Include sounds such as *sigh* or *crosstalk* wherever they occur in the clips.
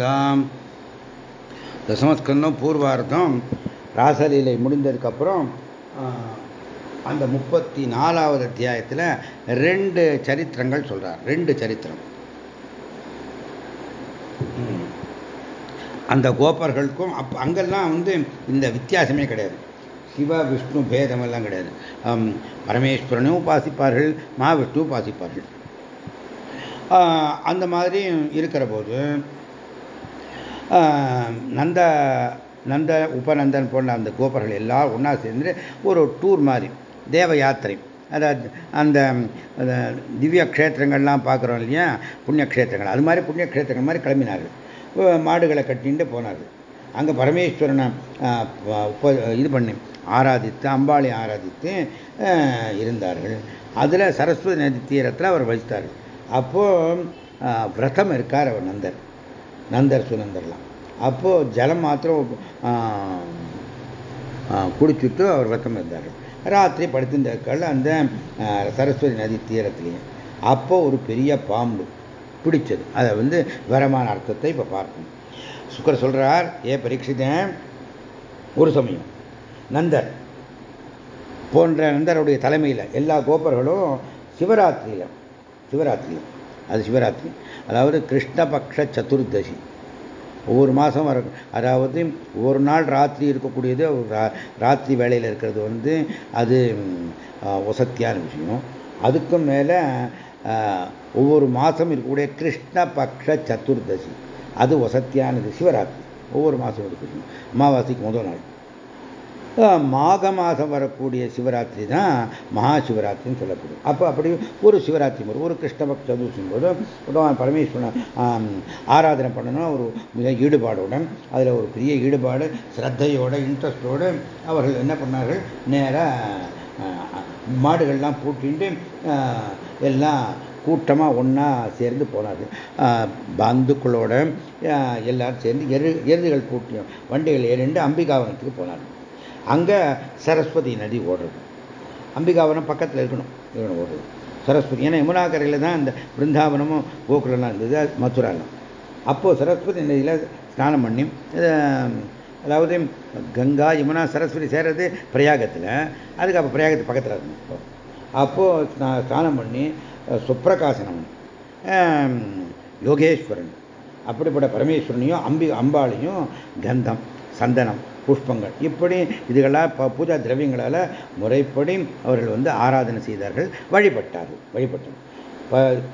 தசமஸ்கந்தாம் தசமஸ்கந்தம் பூர்வார்த்தம். ராசலீலை முடிந்ததுக்கப்புறம் அந்த முப்பத்தி நாலாவது அத்தியாயத்தில் ரெண்டு சரித்திரங்கள் சொல்கிறார் ரெண்டு சரித்திரம். அந்த கோபர்களுக்கும் அப் அங்கெல்லாம் வந்து இந்த வித்தியாசமே கிடையாது. சிவ விஷ்ணு பேதம் எல்லாம் கிடையாது. பரமேஸ்வரனும் உபாசிப்பார்கள் மகாவிஷ்ணு உபாசிப்பார்கள். அந்த மாதிரி இருக்கிற போது நந்த நந்த உபநந்தன் போன்ற அந்த கோபர்கள் எல்லாம் ஒன்றா சேர்ந்து ஒரு டூர் மாதிரி தேவ யாத்திரை. அதாவது அந்த திவ்ய க்ஷேத்திரங்கள்லாம் பார்க்குறோம் இல்லையா? புண்ணிய க்ஷேத்திரங்கள். அது மாதிரி புண்ணிய க்ஷேத்திரங்கள் மாதிரி கிளம்பினார்கள். மாடுகளை கட்டின்ட்டு போனார்கள். அங்கே பரமேஸ்வரனை இது பண்ணி ஆராதித்து அம்பாளை ஆராதித்து இருந்தார்கள். அதில் சரஸ்வதி நதி தீரத்தில் அவர் வசித்தார்கள் அப்போது விரதம் இருக்கார் அவர் நந்தர். நந்தர் சுனந்தர்லாம் அப்போது ஜலம் மாத்திரம் குடிச்சுட்டு அவர் விரதம் இருந்தார் ராத்திரி படுத்திருந்தார்கள் அந்த சரஸ்வதி நதி தீரத்துலேயும் அப்போ ஒரு பெரிய பாம்பு பிடிச்சது. அதை வந்து வரமான அர்த்தத்தை இப்போ பார்ப்போம் சுக்கர் சொல்கிறார் ஏ பரீட்சிதேன் ஒரு சமயம் நந்தர் போன்ற நந்தருடைய தலைமையில் எல்லா கோபர்களும் சிவராத்திரியில் சிவராத்திரியில் அது சிவராத்திரி. அதாவது கிருஷ்ணபக்ஷ சதுர்தசி. ஒவ்வொரு மாதம் வர அதாவது ஒரு நாள் ராத்திரி இருக்கக்கூடியது ராத்திரி வேலையில் இருக்கிறது வந்து அது வசத்தியான விஷயம். அதுக்கும் மேலே ஒவ்வொரு மாதம் இருக்கக்கூடிய கிருஷ்ணபக்ஷ சதுர்தசி. அது வசத்தியானது சிவராத்திரி. ஒவ்வொரு மாதம் இருக்குது அமாவாசைக்கு முதல் நாள். மாக மாதம் வரக்கூடிய சிவராத்திரி தான் மகா சிவராத்திரின்னு சொல்லப்படும் அப்போ அப்படி ஒரு சிவராத்திரி போது ஒரு கிருஷ்ணபக்த சதுர்த்தியும் போது பரமேஸ்வரன் ஆராதனை பண்ணணும் ஒரு மிக ஈடுபாடுடன் அதில் ஒரு பெரிய ஈடுபாடு ஸ்ரத்தையோட இன்ட்ரெஸ்டோடு அவர்கள் என்ன பண்ணார்கள்? நேராக மாடுகள்லாம் பூட்டிட்டு எல்லாம் கூட்டமாக ஒன்றா சேர்ந்து போனார்கள். பந்துக்களோட எல்லாரும் சேர்ந்து எரு எருதுகள் பூட்டியும் வண்டிகள் ஏறிண்டு அம்பிகாவனத்துக்கு போனார்கள். அங்கே சரஸ்வதி நதி ஓடுறது. அம்பிகாவனம் பக்கத்தில் இருக்கணும். இருக்கணும் ஓடுறது. சரஸ்வதி. ஏன்னா யமுனாக்கரையில் தான் இந்த பிருந்தாவனமும் கோகுலம்லாம் இருந்தது. மதுராலாம் அப்போது சரஸ்வதி நதியில் ஸ்நானம் பண்ணி அதாவது கங்கா யமுனா சரஸ்வதி சேர்றது பிரயாகத்தில். அதுக்கு அப்போ பிரயாகத்து பக்கத்தில் இருக்கணும் அப்போது ஸ்நானம் பண்ணி சுப்பிரகாசனம் யோகேஸ்வரன். அப்படிப்பட்ட பரமேஸ்வரனையும் அம்பி அம்பாளையும் கந்தம் சந்தனம் புஷ்பங்கள். இப்படி இதுகளால் பூஜா திரவியங்களால் முறைப்படி அவர்கள் வந்து ஆராதனை செய்தார்கள் வழிபட்டார்கள் வழிபட்டார்கள்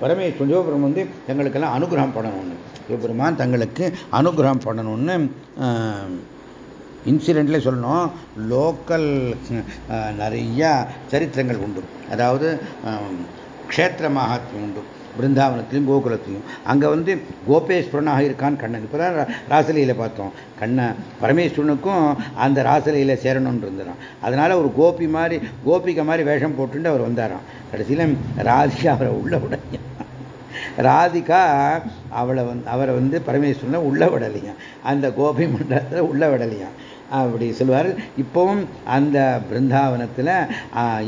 பரமேஸ்வரன் சிவபெருமான் வந்து எங்களுக்கெல்லாம் அனுகிரகம் பண்ணணும்னு. சிவபெருமான் தங்களுக்கு அனுகிரகம் பண்ணணும்னு இன்சிடெண்ட்லே சொல்லணும். லோக்கல் நிறையா சரித்திரங்கள் உண்டு. அதாவது க்ஷேத்திர மகாத்மியம் உண்டு. பிருந்தாவனத்திலையும் கோகுலத்திலையும் அங்கே வந்து கோபேஸ்வரனாக இருக்கான் கண்ணன். இப்போ தான் ராசலையில் பார்த்தோம். கண்ணன் பரமேஸ்வரனுக்கும் அந்த ராசலையில் சேரணும்னு இருந்தாராம் அதனால் ஒரு கோபி மாதிரி கோபிகை மாதிரி வேஷம் போட்டுட்டு அவர் வந்தாராம். கடைசியில் ராதிகா அவரை உள்ள உடைய ராதிகா அவளை வந்து அவரை வந்து பரமேஸ்வரனை உள்ள விடலையாம் அந்த கோபி மண்டலத்தில் உள்ள விடலையாம் அப்படி சொல்லுவார் இப்போவும் அந்த பிருந்தாவனத்தில்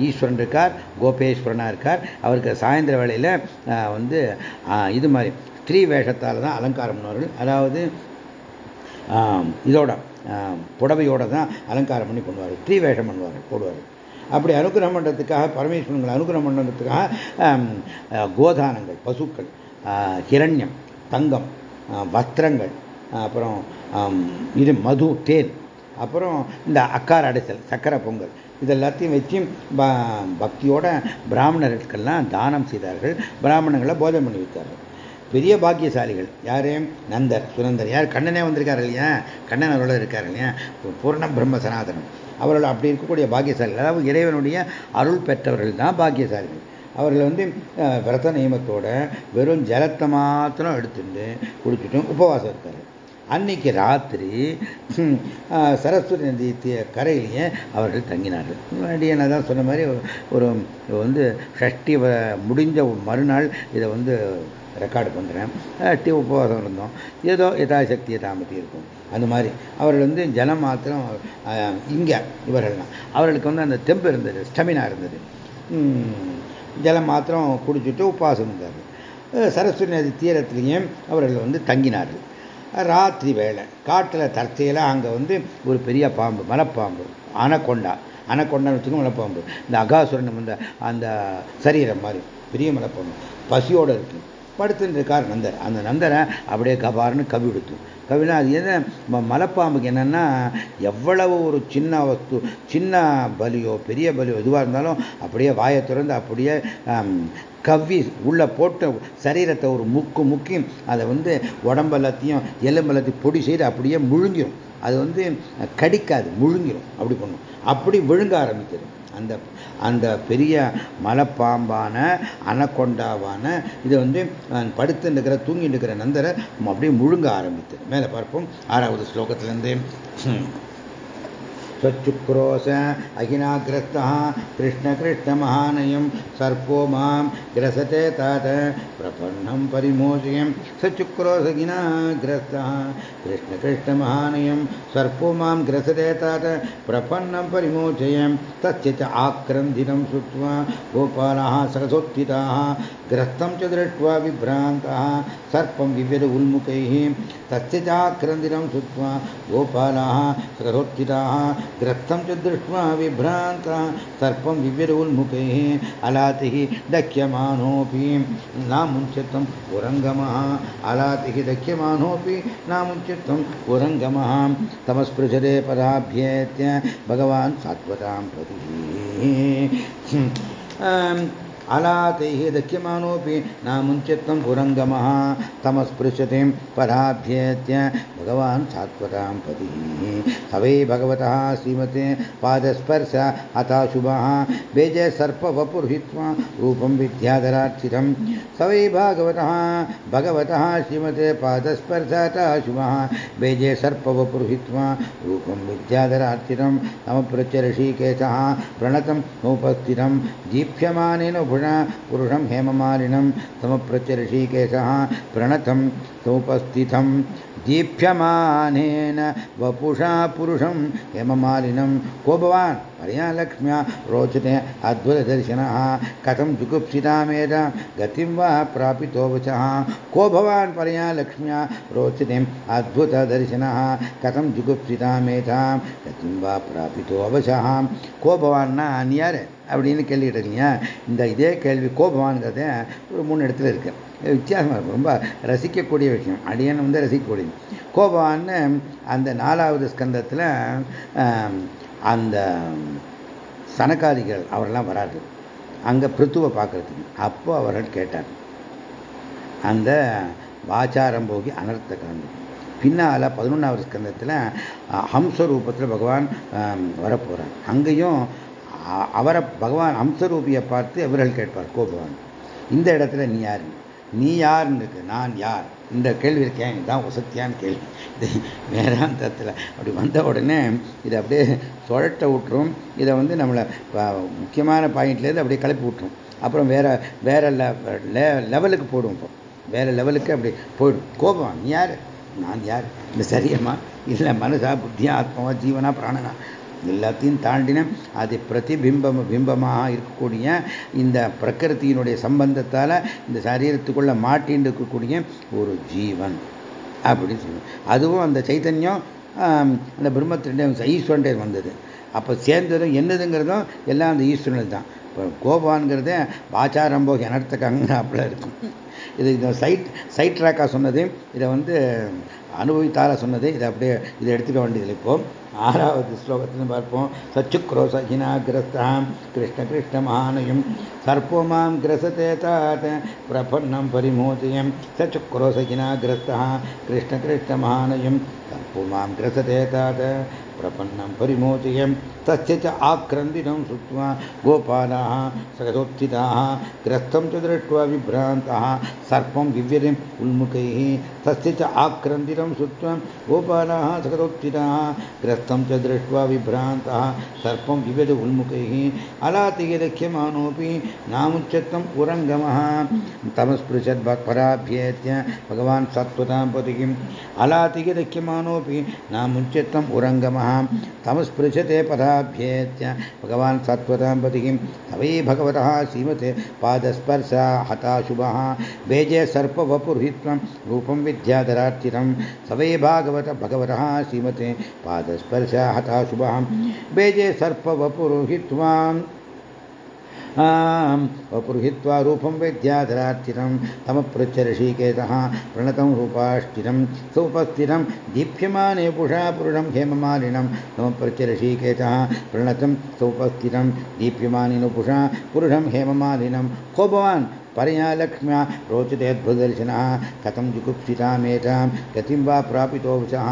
ஈஸ்வரன் இருக்கார் கோபேஸ்வரனாக இருக்கார். அவருக்கு சாயந்தர வேளையில் வந்து இது மாதிரி ஸ்திரீ வேஷத்தால் தான் அலங்காரம் பண்ணுவார்கள். அதாவது இதோட புடவையோட தான் அலங்காரம் பண்ணி பண்ணுவார் ஸ்திரீ வேஷம் பண்ணுவார் போடுவார் அப்படி அனுகிரகம் பண்ணுறதுக்காக பரமேஸ்வரங்களை அனுகிரகம் பண்ணுறதுக்காக கோதானங்கள் பசுக்கள் ஹிரண்யம் தங்கம் வஸ்திரங்கள் அப்புறம் இது மது தேன் அப்புறம் இந்த அக்கார் அடைசல் சக்கரை பொங்கல் இது எல்லாத்தையும் வச்சு பக்தியோட பிராமணர்களுக்கெல்லாம் தானம் செய்தார்கள். பிராமணர்களை போதை பண்ணி வைத்தார்கள். பெரிய பாக்கியசாலிகள். யாரு? நந்தர் சுரந்தர். யார்? கண்ணனே வந்திருக்காரு இல்லையா? கண்ணன் அவரோட இருக்கார் இல்லையா? பூர்ண பிரம்ம சனாதனம். அவர்கள் அப்படி இருக்கக்கூடிய பாக்கியசாலிகள். அதாவது இறைவனுடைய அருள் பெற்றவர்கள் தான் பாக்கியசாலிகள். அவர்கள் வந்து விரத நியமத்தோட வெறும் ஜலத்தை மாத்திரம் எடுத்துட்டு குடிச்சிட்டும் உபவாசம் இருக்காரு அன்னைக்கு ராத்திரி சரஸ்வதி நதி கரையிலேயே அவர்கள் தங்கினார்கள். முன்னாடி நான் தான் சொன்ன மாதிரி ஒரு வந்து ஷஷ்டி முடிஞ்ச மறுநாள் இதை வந்து ரெக்கார்டு பண்ணுறேன் டி உபவாசம் இருந்தோம். ஏதோ யதாசக்தியை தாமத்தி இருக்கும். அந்த மாதிரி. அவர்கள் வந்து ஜலம் மாத்திரம் இங்கே இவர்கள்லாம் அவர்களுக்கு வந்து அந்த தெம்பு இருந்தது ஸ்டெமினா இருந்தது. ஜலம் மாத்திரம் குடிச்சுட்டு உபவாசம் இருந்தார்கள். சரஸ்வதி நதி தீரத்துலேயும் அவர்கள் வந்து தங்கினார்கள். ராத்திரி வேலை காட்டில் தற்செயலாக அங்கே வந்து ஒரு பெரிய பாம்பு மலைப்பாம்பு அனக்கொண்டா அனக்கொண்டான்னு வச்சுக்கோங்க மலைப்பாம்பு. இந்த அகாசுரன் அந்த அந்த சரீரம் மாதிரி பெரிய மலைப்பாம்பு. பசியோடு இருக்கு. படுத்துட்டு இருக்கார் நந்தர் அந்த நந்தரை அப்படியே கபார்னு கவி விடுத்தும் கவினா அது என்ன மலைப்பாம்புக்கு என்னென்னா எவ்வளவு ஒரு சின்ன வஸ்து சின்ன பலியோ பெரிய பலியோ எதுவாக இருந்தாலும் அப்படியே வாயை திறந்து அப்படியே கவ்வி உள்ளே போட்டு சரீரத்தை ஒரு முக்கு முக்கி அதை வந்து உடம்பெல்லாத்தையும் எலும்பெல்லாத்தையும் பொடி செய்து அப்படியே முழுங்கிடும் அது வந்து கடிக்காது முழுங்கிடும் அப்படி பண்ணும். அப்படி விழுங்க ஆரம்பிக்கிறது அந்த அந்த பெரிய மலைப்பாம்பான அனக்கொண்டாவான இதை வந்து படுத்து இருக்கிற தூங்கிட்டு இருக்கிற நந்தரை அப்படியே முழுங்க ஆரம்பித்து. மேலே பார்ப்போம் ஆறாவது ஸ்லோகத்திலேருந்து. स्वच्छुक्रोश अहिनाग्रस्तः कृष्णकृष्णमहानयं सर्पो माँ ग्रसते तात प्रपन्नं परिमोचयं सचुक्रोशगिनाग्रस्तः कृष्णकृष्णमहानयं सर्पो माँ ग्रसते तात प्रपन्नं परिमोचयं तस्य च आक्रन्दिनं श्रुत्वा गोपालाः सरसोत्थिताः ग्रस्तं च दृष्ट्वा विभ्रान्तः सर्पं विव्यद उन्मुखैः तस्य चाक्रन्दिनं श्रुत्वा गोपालाः सरसोत्थिताः द्रक्तं च दृष्ट्वा विभ्रान्ता, सर्पं विविरोन्मुखैः अलातिः दह्यमानोऽपि नामुञ्चितम् पुरङ्गमः अलातिः दह्यमानोऽपि नामुञ्चितम् पुरङ्गमः तमस्पृशदे पराभ्येत्य भगवान् सात्वतां प्रति। हम्म। अलातैः दह्यमानोऽपि नामुञ्चित्तं पुरङ्गमः। तमस्पृशतिं पराभ्येत्य भगवान् सात्वतां पतिः। सवै भगवतः श्रीमते पादस्पर्श हताशुभः बेजे सर्पवपुर्हित्वा रूपं विद्याधरार्चितं। सवै भागवतः भगवतः श्रीमते पादस्पर्श हताशुभः बेजे सर्पवपुर्हित्वा रूपं विद्याधरार्चितं। समप्रच्य ऋषिकेशः प्रणतं नोपस्थितं दीप्यमानेन पुरुणा पुरुषं हेममालिनं समप्रत्यऋषिकेशः प्रणथं समुपस्थितं। दीप्यमानेन वपुषा पुरुषं हेममालिनं। को भवान? मया लक्ष्म्या रोचते अद्भुतदर्शनः कथं जुगुप्सितामेत गतिं वा प्रापितो वचः। को भवान? परिया लक्ष्म्या रोचते अद्भुत दर्शन कथम जुगुप्सितामेत गतिं गति प्रापितो अवशः को भवान्? न अन्यारे அப்படின்னு கேள்வி கேட்டீங்க இந்த இதே கேள்வி கோபவான்கிறத ஒரு மூணு இடத்துல இருக்கு. வித்தியாசமாக இருக்கும் ரொம்ப ரசிக்கக்கூடிய விஷயம். அடியன் வந்து ரசிக்கக்கூடியது. கோபவான்னு அந்த நாலாவது ஸ்கந்தத்தில் அந்த சனகாதிகள் அவரெல்லாம் வராது அங்கே பிருத்துவை பார்க்கறதுக்கு. அப்போ அவர்கள் கேட்டார். அந்த வாச்சாரம் போகி அனர்த்த கலந்து பின்னால் பதினொன்றாவது ஸ்கந்தத்தில் ஹம்ச ரூபத்தில் பகவான் வரப்போகிறார் அங்கேயும் அவரை பகவான் அம்சரூபியை பார்த்து அவர்கள் கேட்பார் கோபவான். இந்த இடத்துல நீ யார்? நீ யாருன்னு நான் யார்? இந்த கேள்வி இருக்கேன் இதுதான் வசத்தியான கேள்வி. இது வேதாந்தத்தில் அப்படி வந்த உடனே இதை அப்படியே சுழட்ட விட்டுரும். இதை வந்து நம்மளை முக்கியமான பாயிண்ட்லேருந்து அப்படியே கிளப்பி விட்டுரும். அப்புறம் வேற வேற லெவலுக்கு போடுவோம் இப்போ. வேற லெவலுக்கு அப்படி போயிடும். கோபம் நீ யார்? நான் யார்? இந்த சரியம்மா? இல்லை மனசா புத்தியா ஆத்மாவா ஜீவனா பிராணனா? எல்லாத்தையும் தாண்டின அது பிரதிபிம்பம் பிம்பமாக இருக்கக்கூடிய இந்த பிரகிருத்தியினுடைய சம்பந்தத்தால் இந்த சரீரத்துக்குள்ள மாட்டின்னு இருக்கக்கூடிய ஒரு ஜீவன் அப்படின்னு சொல்லுவோம். அதுவும் அந்த சைத்தன்யம் அந்த பிரம்மத்தினுடைய ஈஸ்வரன்டே வந்தது. அப்போ சேர்ந்ததும் என்னதுங்கிறதும் எல்லாம் அந்த ஈஸ்வரனுக்கு தான். கோபான்கிறத பாச்சாரம்போ எனர்த்தக்காங்க அப்படிலாம் இருக்கும். இது இந்த சைட் சைட் ட்ராக்காக சொன்னது இதை வந்து அனுபவித்தார சொன்னது இதை அப்படியே இதை எடுத்துக்க வேண்டியதில்லை இப்போ. ஆறாவது ஸ்லோகத்தில் பார்ப்போம். சச்சுக்ரோசகினாகிரஸ்தாம் கிருஷ்ண கிருஷ்ண மகானயம் சர்ப்போமாம் கிரசதே தாத் பிரபன்னம் பரிமோதயம். சச்சுக்ரோசகினாகிரஸ்தா கிருஷ்ண கிருஷ்ண மகானயம் சர்ப்போமாம் கிரசதே தாத் प्रपन्नं परिमोचयं तस्य च आक्रन्दिनं श्रुत्वा गोपालाः सगतोत्थिताः ग्रस्तं च दृष्ट्वा विभ्रान्तः सर्पं विव्यदिम् उन्मुखैः। तस्य च आक्रन्दिनं श्रुत्वा गोपालाः सगतोत्थिताः ग्रस्तं च दृष्ट्वा विभ्रान्तः सर्पं विव्यद उन्मुखैः। अलातियदख्यमानोऽपि नामुच्चत्तं पुरङ्गमः तमस्पृशद् पराभ्येत्य भगवान् सत्वतां पतिकिम् अलातियदख्यमानोऽपि नामुच्चत्तं उरङ्गमः। तमस्पृशते पदाभ्येत्य भगवान् सत्वतां पतिं तवै भगवतः सीमते पादस्पर्श हताशुभः बेजे सर्पवपुरहित्वं रूपं विद्याधरार्थितं सवै भागवत भगवतः सीमते पादस्पर्श हताशुभः बेजे सर्पवपुर्हित्वाम् वपुरुहित्वा रूपं तम तमपृच्छ ऋषिकेतः प्रणतं रूपाष्टिरं सोपस्थिरं दीप्यमाने पुषा पुरुषं हेममालिनं। तमपृच्छ ऋषिकेतः प्रणतं सोपस्थिरं दीप्यमानिनुपुषा पुरुषं हेममालिनं। को भवान्? परया लक्ष्म्या रोचतेऽद्भुतदर्शनः कथं जुगुप्सितामेतां गतिं वा प्रापितो वचः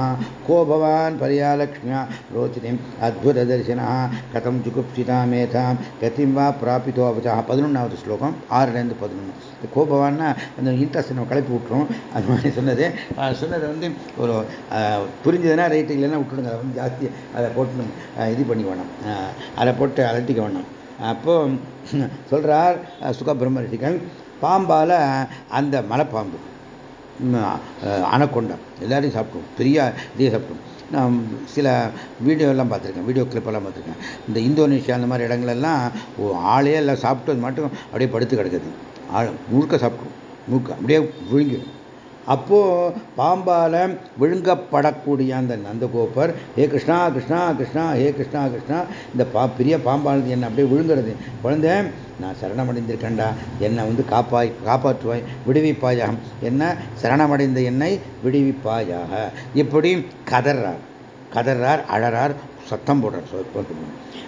को भवान् परया लक्ष्म्या रोचतिम् अद्भुतदर्शनः कथं जुगुप्सितामेतां गतिं वा பிராபித்தோ அவச்சாக பதினொன்றாவது ஸ்லோகம் ஆறுலேருந்து பதினொன்று கோ பவான்னா அந்த இன்ட்ரெஸ்ட் நம்ம கிளப்பி விட்டுரும் அது மாதிரி சொன்னது சொன்னதை வந்து ஒரு புரிஞ்சதுன்னா ரைட்டு இல்லைன்னா விட்டுடுங்க அதை வந்து ஜாஸ்தி அதை போட்டு இது பண்ணி வேணும் அதை போட்டு அலட்டிக்க வேணும் அப்போ *laughs* சொல்கிறார் சுகபிரம்மரிஷிகள். பாம்பால் அந்த மலைப்பாம்பு அணக்கொண்டா எல்லாரையும் சாப்பிட்டோம். பெரிய இதையும் சாப்பிட்டோம். நான் சில வீடியோலாம் பார்த்துருக்கேன் வீடியோ கிளிப்பெல்லாம் பார்த்துருக்கேன். இந்த இந்தோனேஷியா அந்த மாதிரி இடங்களெல்லாம் ஆளே எல்லாம் சாப்பிட்டு மட்டும் அப்படியே படுத்து கிடக்குது. ஆள் முழுக்க சாப்பிட்டோம். முழுக்க அப்படியே விழுங்கிடும். அப்போது பாம்பால் விழுங்கப்படக்கூடிய அந்த நந்தகோபர் ஹே கிருஷ்ணா கிருஷ்ணா கிருஷ்ணா ஹே கிருஷ்ணா கிருஷ்ணா இந்த பா பெரிய பாம்பானது என்னை அப்படியே விழுங்குறது? குழந்தை நான் சரணமடைந்திருக்கேன்டா. என்னை வந்து காப்பாய் காப்பாற்றுவாய் விடுவிப்பாயாக. என்ன? சரணமடைந்த என்னை விடுவிப்பாயாக. இப்படி கதறார். கதறார் அழறார் சத்தம் போடுறார்.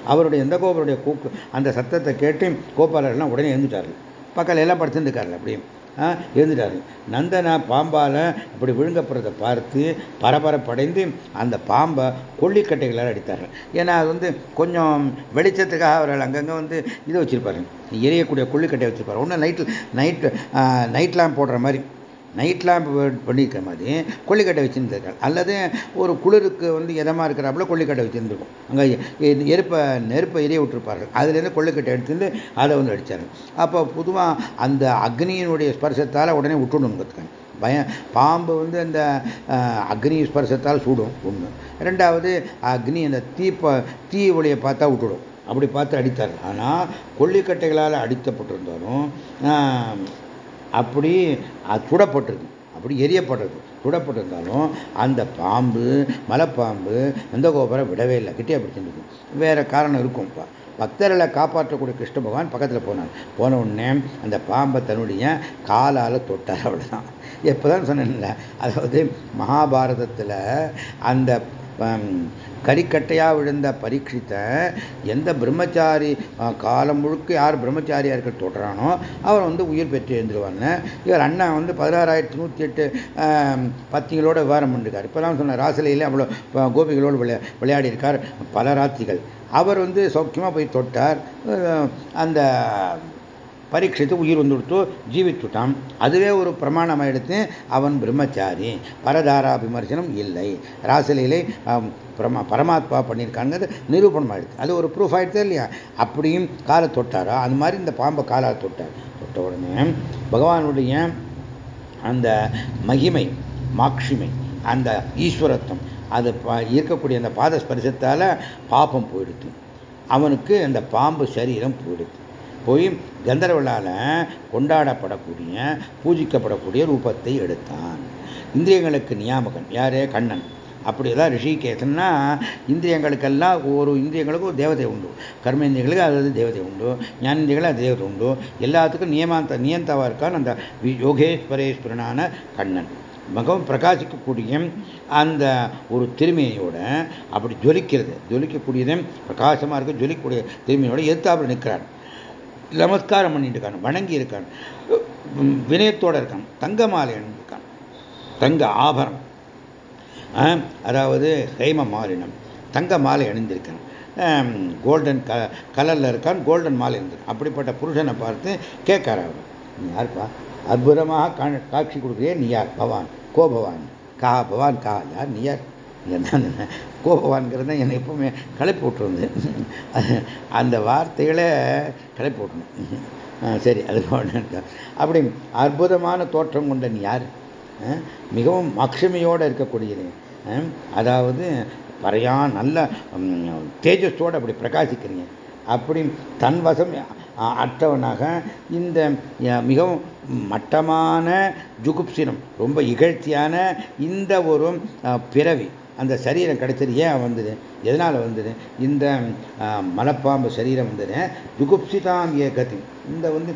அவருடைய எந்த கோபருடைய கூக்கு அந்த சத்தத்தை கேட்டு கோபாலர்கள்லாம் உடனே எழுந்துட்டார்கள். பக்கத்தில் எல்லாம் படுத்துருக்கார்கள் அப்படியே. எழுந்துட்டாரு. நந்தனா பாம்பால் இப்படி விழுங்கப்படுறதை பார்த்து பரபரப்படைந்து அந்த பாம்பை கொல்லிக்கட்டைகளால் அடித்தார்கள் ஏன்னா அது வந்து கொஞ்சம் வெளிச்சத்துக்காக அவர்கள் அங்கங்கே வந்து இதை வச்சுருப்பாரு. எரியக்கூடிய கொல்லிக்கட்டையை வச்சுருப்பாரு. ஒன்று நைட்டில் நைட்டு நைட்லாம் போடுற மாதிரி நைட் லேம்ப் பண்ணியிருக்க மாதிரி கொல்லிக்கட்டை வச்சுருந்துருக்காரு அல்லது ஒரு குளிருக்கு வந்து இதமாக இருக்கிறாப்புல கொல்லிக்கட்டை வச்சுருந்துருக்கும். அங்கே நெருப்பை நெருப்பை எரிய விட்டுருப்பார்கள். அதுலேருந்து கொல்லிக்கட்டை எடுத்துருந்து அதை வந்து அடித்தார் அப்போ பொதுவாக அந்த அக்னியினுடைய ஸ்பர்சத்தால் உடனே விட்டுணுங்கிறதுக்காங்க பயம் பாம்பு வந்து அந்த அக்னி ஸ்பர்சத்தால் சூடும் ஒன்று ரெண்டாவது அக்னி அந்த தீப்ப தீ ஒளியை பார்த்தா விட்டுடும். அப்படி பார்த்து அடித்தார் ஆனால் கொல்லிக்கட்டைகளால் அடித்தப்பட்டிருந்தாலும் அப்படி அது சுடப்பட்டிருக்கு அப்படி எரியப்படுறது சுடப்பட்டிருந்தாலும் அந்த பாம்பு மலைப்பாம்பு நந்தகோபுரை விடவே இல்லை. கிட்டே பிடிச்சிருக்கு வேற காரணம் இருக்கும்ப்பா பக்தர்களை காப்பாற்றக்கூடிய கிருஷ்ண பகவான் பக்கத்தில் போனார். போன உடனே அந்த பாம்பை தன்னுடைய காலால் தொட்டார். அவ்வளோதான் எப்போதான் சொன்னேன்ல அதாவது மகாபாரதத்தில் அந்த கறிக்கட்டையாக விழுந்த பரீட்சித்தை எந்த பிரம்மச்சாரி காலம் முழுக்க யார் பிரம்மச்சாரியாக இருக்க தொடுறானோ அவர் வந்து உயிர் பெற்று எழுந்துருவாங்க இவர் அண்ணன் வந்து பதினாறாயிரத்தி நூற்றி எட்டு பத்திகளோட விவரம் பண்ணிருக்கார். இப்போ சொன்ன ராசலையில் அவ்வளோ கோபிகளோடு விளையா விளையாடி இருக்கார் பல ராத்திகள் அவர் வந்து சௌக்கியமாக போய் தொட்டார். அந்த பரீட்சித்து உயிர் வந்துடுத்து ஜீவித்துட்டான். அதுவே ஒரு பிரமாணமாக எடுத்து அவன் பிரம்மச்சாரி. பரதாரா விமர்சனம் இல்லை. ராசலீலை பிரமா பரமாத்மா பண்ணியிருக்காங்கிறது நிரூபணம் ஆயிடுச்சு அது ஒரு ப்ரூஃப் ஆயிடுச்சு இல்லையா? அப்படியும் காலை தொட்டாரா? அந்த மாதிரி இந்த பாம்பை காலால் தொட்டார். தொட்ட உடனே பகவானுடைய அந்த மகிமை மாட்சிமை அந்த ஈஸ்வரத்துவம் அது இருக்கக்கூடிய அந்த பாத ஸ்பரிசத்தால் பாப்பம் போயிடுது அவனுக்கு அந்த பாம்பு சரீரம் போயிடுது போய் கந்தர்வலால் கொண்டாடப்படக்கூடிய பூஜிக்கப்படக்கூடிய ரூபத்தை எடுத்தான். இந்திரியங்களுக்கு நியாபகம். யாரே? கண்ணன். அப்படிதான் ரிஷிகேசன்னா இந்திரியங்களுக்கெல்லாம் ஒரு இந்திரியங்களுக்கும் தேவதை உண்டு. கர்மேந்திரியங்களுக்கு அது தேவதை உண்டு. ஞானேந்திரியங்களுக்கு அது தேவதை உண்டு. எல்லாத்துக்கும் நியமாந்த நியந்தாவாக இருக்கான் அந்த யோகேஸ்வரேஸ்வரனான கண்ணன். மிகவும் பிரகாசிக்கக்கூடிய அந்த ஒரு திருமையோட அப்படி ஜொலிக்கிறது. ஜொலிக்கக்கூடியது பிரகாசமாக இருக்க ஜொலிக்கக்கூடிய திருமையோட எதிர்த்தாப்புல நிற்கிறான். நமஸ்காரம் பண்ணிட்டு இருக்கான் வணங்கி இருக்கான் வினயத்தோடு இருக்கான் தங்க மாலை அணிஞ்சிருக்கான் தங்க ஆபரம் அதாவது ஹேம மாலினம். தங்க மாலை அணிந்திருக்கான். கோல்டன் க கலரில் இருக்கான் கோல்டன் மாலை இருந்திருக்கான் அப்படிப்பட்ட புருஷனை பார்த்து கேட்கார் அவர். நீ யாருப்பா? அற்புதமாக கா காட்சி கொடுக்குறியே நீ யார்? பவான். கோ பவான். கா பவான் கா யார்? நீ யார்? என்ன கோபவான்கிறது என்னை எப்பவுமே களைப்பு விட்டுருந்து அந்த வார்த்தைகளை களைப்பு விட்டணும் சரி அது அப்படி அற்புதமான தோற்றம் கொண்ட நீ யார்? மிகவும் அக்ஷமையோடு இருக்கக்கூடியது. அதாவது பறையா நல்ல தேஜஸோடு அப்படி பிரகாசிக்கிறீங்க. அப்படி தன் வசம் அற்றவனாக இந்த மிகவும் மட்டமான ஜுகுப்சினம் ரொம்ப இகழ்ச்சியான இந்த ஒரு பிறவி. அந்த சரீரம் கிடைச்சது ஏன் வந்தது? எதனால் வந்தது? இந்த மலப்பாம்பு சரீரம் வந்தது. ஜுகுப்சிதாம் ஏ கதி. இந்த வந்து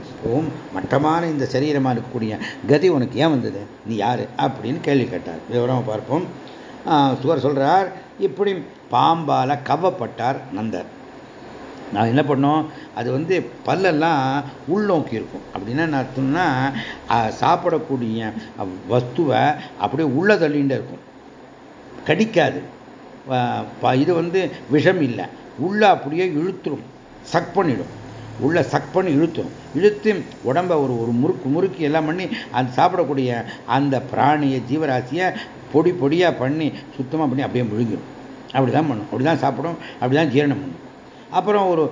மட்டமான இந்த சரீரமாக இருக்கக்கூடிய கதி உனக்கு ஏன் வந்தது? நீ யார்? அப்படின்னு கேள்வி கேட்டார். விவரமாக பார்ப்போம். சுவர் சொல்கிறார் இப்படி பாம்பால் கவப்பட்டார் நந்தர். நான் என்ன பண்ணோம்? அது வந்து பல்லெல்லாம் உள்நோக்கி இருக்கும். அப்படின்னா என்ன அர்த்தம்னா சாப்பிடக்கூடிய வஸ்துவை அப்படியே உள்ள தள்ளிகிட்டே இருக்கும். கடிக்காது. இது வந்து விஷம் இல்லை. உள்ள அப்படியே இழுத்துரும். சக் பண்ணிடும். உள்ள சக் பண்ணி இழுத்துரும். இழுத்து உடம்ப ஒரு ஒரு முறுக்கு முறுக்கி எல்லாம் பண்ணி அந்த சாப்பிடக்கூடிய அந்த பிராணியை ஜீவராசியை பொடி பொடியாக பண்ணி சுத்தமாக பண்ணி அப்படியே முழுங்கிடும் அப்படி தான் பண்ணும். அப்படி தான் சாப்பிடும். அப்படி தான் ஜீரணம் பண்ணும். அப்புறம் ஒரு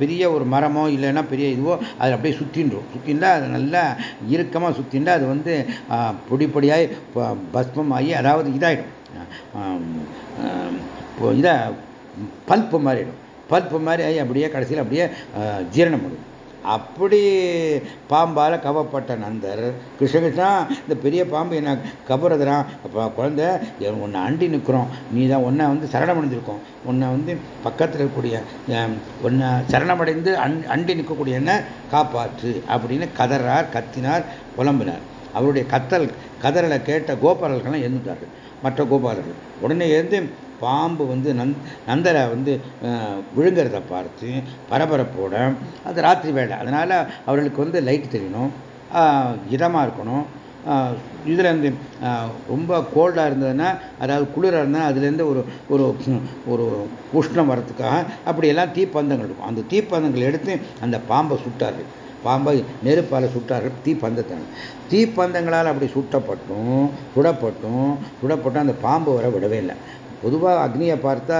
பெரிய ஒரு மரமோ இல்லைன்னா பெரிய இதுவோ அது அப்படியே சுற்றின்றோம் சுற்றிண்டா அது நல்லா இறுக்கமாக சுற்றிண்டா அது வந்து பொடி பொடியாகி ஆகி அதாவது இதாகிடும் இதாக பல்ப்பு மாறிடும் பல்ப்பு மாதிரி ஆகி அப்படியே கடைசியில் அப்படியே ஜீரணம் பண்ணும் அப்படி பாம்பால் கவப்பட்ட நந்தர் கிருஷ்ணகிருஷ்ணா இந்த பெரிய பாம்பு என்ன கவறதுறான் அப்போ குழந்தை உன்னை அண்டி நிற்கிறோம் நீ தான் ஒன்றை வந்து சரணமடைஞ்சிருக்கோம். உன்னை வந்து பக்கத்தில் இருக்கக்கூடிய உன்னை சரணமடைந்து அண் அண்டி நிற்கக்கூடிய என்ன காப்பாற்று அப்படின்னு கதறார் கத்தினார் புலம்பினார். அவருடைய கத்தல் கதறலை கேட்ட கோபாலர்கள்லாம் எழுந்துட்டார்கள். மற்ற கோபாலர்கள். உடனே எழுந்து பாம்பு வந்து நந் நந்தரை வந்து விழுங்கிறத பார்த்து பரபரப்போட அது ராத்திரி வேலை. அதனால் அவர்களுக்கு வந்து லைட் தெரியணும். இதமாக இருக்கணும். இதில் இருந்து ரொம்ப கோல்டாக இருந்ததுன்னா அதாவது குளிராக இருந்தால் அதுலேருந்து ஒரு ஒரு ஒரு உஷ்ணம் வரத்துக்காக அப்படியெல்லாம் தீப்பந்தங்கள் இருக்கும். அந்த தீப்பந்தங்கள் எடுத்து அந்த பாம்பை சுட்டார்கள். பாம்பை நெருப்பால் சுட்டார்கள் தீப்பந்தத்தை தீப்பந்தங்களால் அப்படி சுட்டப்பட்டும் சுடப்பட்டும் சுடப்பட்டும் அந்த பாம்பு வர விடவே இல்லை. பொதுவாக அக்னியை பார்த்தா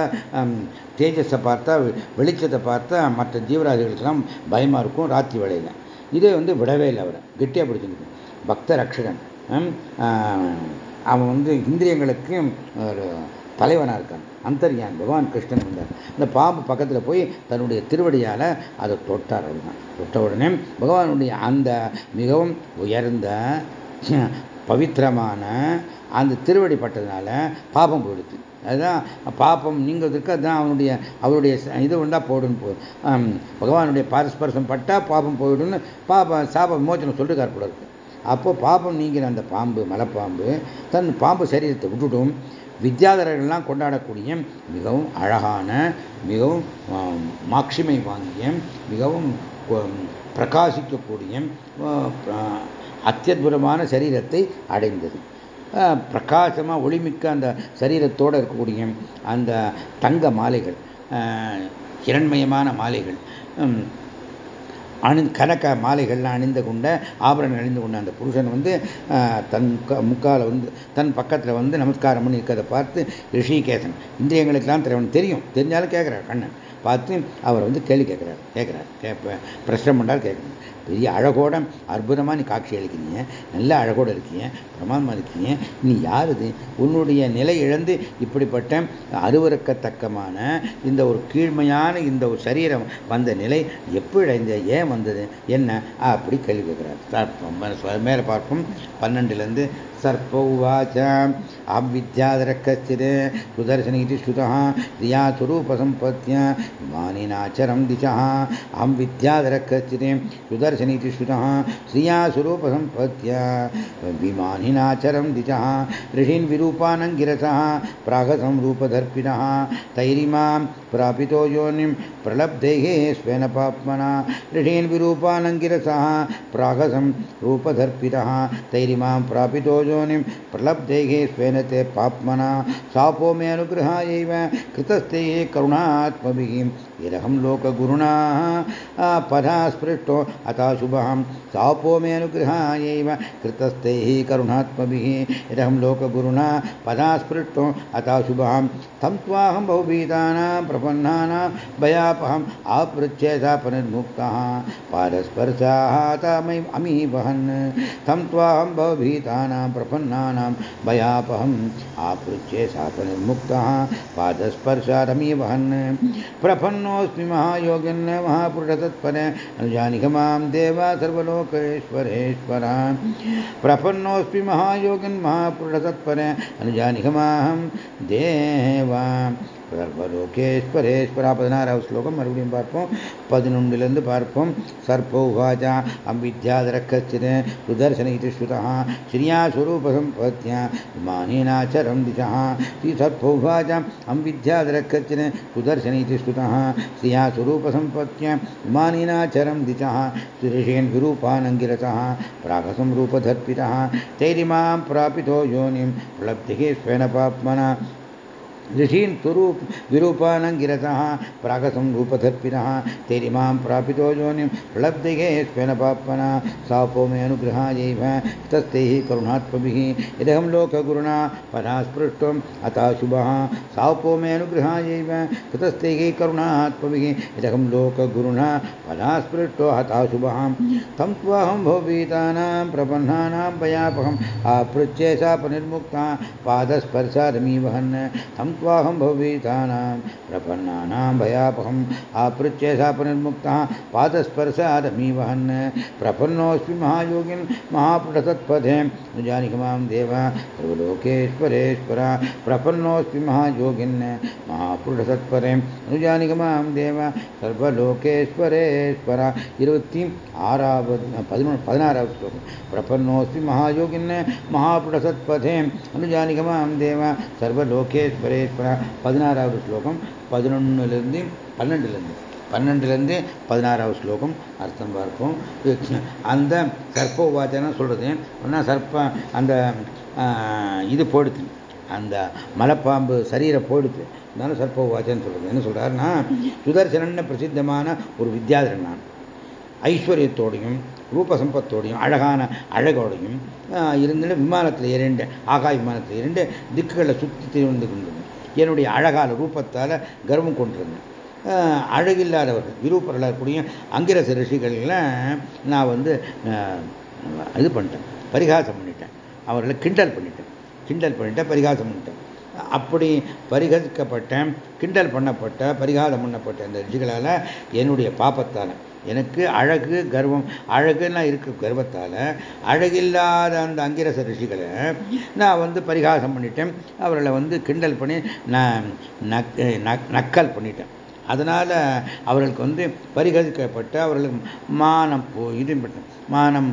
தேஜஸை பார்த்தா வெளிச்சத்தை பார்த்தா மற்ற ஜீவராஜிகளுக்கெல்லாம் பயமாக இருக்கும் ராத்திரி வேலையில் இதே வந்து விடவே இல்லை அவரை. கெட்டியாக பிடிச்சிருக்கு பக்த ரக்ஷகன் அவன் வந்து இந்திரியங்களுக்கு தலைவனாக இருக்கான். அந்தர்யான் பகவான் கிருஷ்ணன் வந்தார் இந்த பாம்பு பக்கத்தில் போய் தன்னுடைய திருவடியால் அதை தொட்டார் அதுதான். தொட்ட உடனே பகவானுடைய அந்த மிகவும் உயர்ந்த பவித்திரமான அந்த திருவடி பட்டதுனால பாபம் போயிடுச்சு. அதுதான் பாப்பம் நீங்கிறதுக்கு அதுதான் அவனுடைய அவருடைய இது உண்டா போடுன்னு போ பகவானுடைய பாரஸ்பரசம் பட்டால் பாபம் போயிடும்னு பாப சாப விமோச்சனம் சொல்லிருக்கார் கூட இருக்கு. அப்போ பாபம் நீங்கிற அந்த பாம்பு மலைப்பாம்பு தன் பாம்பு சரீரத்தை விட்டுட்டும் வித்யாதரர்கள்லாம் கொண்டாடக்கூடிய மிகவும் அழகான மிகவும் மாட்சிமை வாங்கிய மிகவும் பிரகாசிக்கக்கூடிய அத்தியுதமான சரீரத்தை அடைந்தது. பிரகாசமாக ஒளிமிக்க அந்த சரீரத்தோடு இருக்கக்கூடிய அந்த தங்க மாலைகள் இரண்மயமான மாலைகள் அணி கனக்க மாலைகள்லாம் அணிந்து கொண்ட ஆபரணம் அணிந்து கொண்ட அந்த புருஷன் வந்து தன் முக்கால வந்து தன் பக்கத்தில் வந்து நமஸ்காரம் பண்ணி இருக்கிறத பார்த்து ரிஷிகேசன் இந்திரியங்களுக்கெல்லாம் திறவன் தெரியும் தெரிஞ்சாலும் கேட்குறார் கண்ணன். பார்த்து அவர் வந்து கேள்வி கேட்குறாரு கேட்குறாரு கேட்ப பிரச்சனை பண்ணால் கேட்கணும் பெரிய அழகோட அற்புதமாக நீ காட்சி அளிக்கிறீங்க நல்ல அழகோடு இருக்கீங்க பிரமாதமாக இருக்கீங்க நீ யார் இது உன்னுடைய நிலை இழந்து இப்படிப்பட்ட அருவறுக்கத்தக்கமான இந்த ஒரு கீழ்மையான இந்த ஒரு சரீரம் வந்த நிலை எப்படி அடைந்த ஏன் வந்தது என்ன அப்படி கேள்வி கேட்குறார் மேலே பார்ப்போம் பன்னெண்டுலேருந்து सर्प उवाच अविद्याधरः कश्चित् सुदर्शन इति श्रुतः क्रिया स्वरूपसम्पत्त्या मानिनाचरं दिशः अहं विद्याधरः कश्चित् सुदर्शन इति श्रुतः श्रिया स्वरूपसम्पत्त्या विमानिनाचरं दिशः, ऋषीन् विरूपानङ्गिरसः, प्रागसं रूपदर्पिणः, तैरिमां प्रापितो योनिं प्रलब्धैः स्वेन पाप्मना, ऋषीन् विरूपानङ्गिरसः, प्रागसं रूपदर्पितः, तैरिमां प्रापितो योनिं प्रलब्धैः स्वेन ते पाप्मना। सापो मे अनुग्रहायैव कृतस्ते करुणात्मभिः। यदहं लोकगुरुणा पदा स्पृष्टो शुभां सापो मे अनुगृहायैव कृतस्थैः करुणात्मभिः यदहं लोकगुरुणा पदास्पृष्टो अताशुभां तं त्वाहं बहुभीतानां प्रपन्नानां भयापहम् आपृच्छे सापनिर्मुक्तः पादस्पर्शाः तामयम् अमीवहन् तं त्वाहं बहुभीतानां प्रपन्नानां भयापहम् आपृच्छे सापनिर्मुक्तः पादस्पर्शादमीवहन् प्रपन्नोऽस्मि महायोगिन् महापुरुषतत्परे अनुजानिकमां देव सर्वलोकेश्वरेश्वरा प्रपन्नोऽस्मि महायोगिन् महापुरुषतत्परे अनुजानिगमाहं देवा சர்வலோகேஸ்வரேஸ்வரா பதினாறாவது ஸ்லோகம் மறுபடியும் பார்ப்போம் பதினொன்றிலிருந்து பார்ப்போம் சர்ப்போ உவாச்சா அம்பித்யாதரக்கச்சித் சுதர்சன இது ஸ்ருதா ஸ்ரீயா ஸ்வரூபசம்பத்யா விமானேனாச்சரம் திசா ஸ்ரீ சர்ப்போ உவாச்சா அம்பித்யாதரக்கச்சித் சுதர்சன இது ஸ்ருதா ஸ்ரீயா ஸ்வரூபசம்பத்யா விமானேனாச்சரம் திசா சுரிஷேன் விரூபானங்கிரசः प्रागसंरूपधर्पितः तैरिमां प्रापितो योनिं प्रलब्धिः स्वेन पाप्मना ऋषीन् स्वरूप विरूपानङ्गिरसः प्रागसं रूपधर्पिनः तेरिमां प्रापितो योनिं प्रलब्धिगे स्वेन पाप्मना, सापो मे अनुग्रहायैव तस्तैः करुणात्मभिः। यदहं लोकगुरुणा पदा स्पृष्टम् अतः शुभः, सापो मे अनुग्रहायैव ततस्तैः करुणात्मभिः। यदहं लोकगुरुणा पदा स्पृष्टो हता शुभः। तं त्वाहं भवभीतानां प्रपन्नानां भयापहम् आपृच्छे शापनिर्मुक्ता पादस्पर्शारमी वहन् तं त्वाहं भवभीतानां प्रपन्नानां भयापहम् आपृच्छे शापनिर्मुक्तः पादस्पर्शारमी वहन् प्रपन्नोऽस्मि महायोगिन् महापुटतत्पथे नुजानिक मां देव सर्वलोकेश्वरेश्वर प्रपन्नोऽस्मि महायोगिन् महापुरुषतत्परे नुजानिक मां देव சர்வலோகேஸ்வரேஸ்வர இருபத்தி ஆறாவது பதினொன்று பதினாறாவது ஸ்லோகம் பிரபன்னோஸ்மி மகாயோகின் மகாபுடசத்பதே அனுஜானிகமாம் தேவ பதினாறாவது ஸ்லோகம் பதினொன்னுலேருந்து பன்னெண்டுலேருந்து. பன்னெண்டுலேருந்து பதினாறாவது ஸ்லோகம் அர்த்தம் பார்ப்போம். அந்த சர்ப்ப உபாச்சனம் சொல்கிறது ஒன்றா சர்ப்ப அந்த இது போடுது. அந்த மலைப்பாம்பு சரீரை போடுது. அதனால சர்ப்ப உபாச்சன்னு சொல்கிறது என்ன சொல்கிறாருன்னா சுதர்சனன்னு பிரசித்தமான ஒரு வித்யாதரன் நான் ஐஸ்வர்யத்தோடையும் ரூபசம்பத்தோடையும் அழகான அழகோடையும் இருந்துட்டு விமானத்தில் இரண்டு ஆகாய விமானத்தில் இரண்டு திக்குகளை சுற்றி திரிந்து கொண்டிருந்தேன் என்னுடைய அழகால் ரூபத்தால் கர்வம் கொண்டிருந்தேன். அழகில்லாதவர்கள் விரூப்பர்களாக கூடிய அங்கிரச ரிஷிகள்லாம் நான் வந்து இது பண்ணிட்டேன். பரிகாசம் பண்ணிட்டேன். அவர்களை கிண்டல் பண்ணிட்டேன். கிண்டல் பண்ணிட்டேன் பரிகாசம் பண்ணிட்டேன். அப்படி பரிகரிக்கப்பட்ட கிண்டல் பண்ணப்பட்ட பரிகாரம் பண்ணப்பட்ட அந்த ரிஷிகளால் என்னுடைய பாப்பத்தால் எனக்கு அழகு கர்வம் அழகுன்னா இருக்கு கர்வத்தால். அழகில்லாத அந்த அங்கிரச ரிஷிகளை நான் வந்து பரிகாசம் பண்ணிட்டேன். அவர்களை வந்து கிண்டல் பண்ணி நான் நக்கல் பண்ணிட்டேன். அதனால் அவர்களுக்கு வந்து பரிகரிக்கப்பட்ட அவர்களுக்கு மானம் போ இது மானம்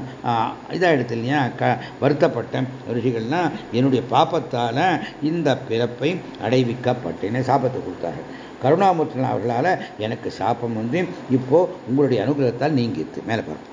இதாகிடுது இல்லையா? க வருத்தப்பட்ட ரிஷிகள்னால் என்னுடைய பாப்பத்தால் இந்த பிறப்பை அடைவிக்கப்பட்டேன்னு சாபத்தை கொடுத்தார்கள். கருணாமூர்த்தினா அவர்களால் எனக்கு சாபம் வந்து இப்போது உங்களுடைய அனுகிரகத்தால் நீங்கிடுது மேலே பார்ப்போம்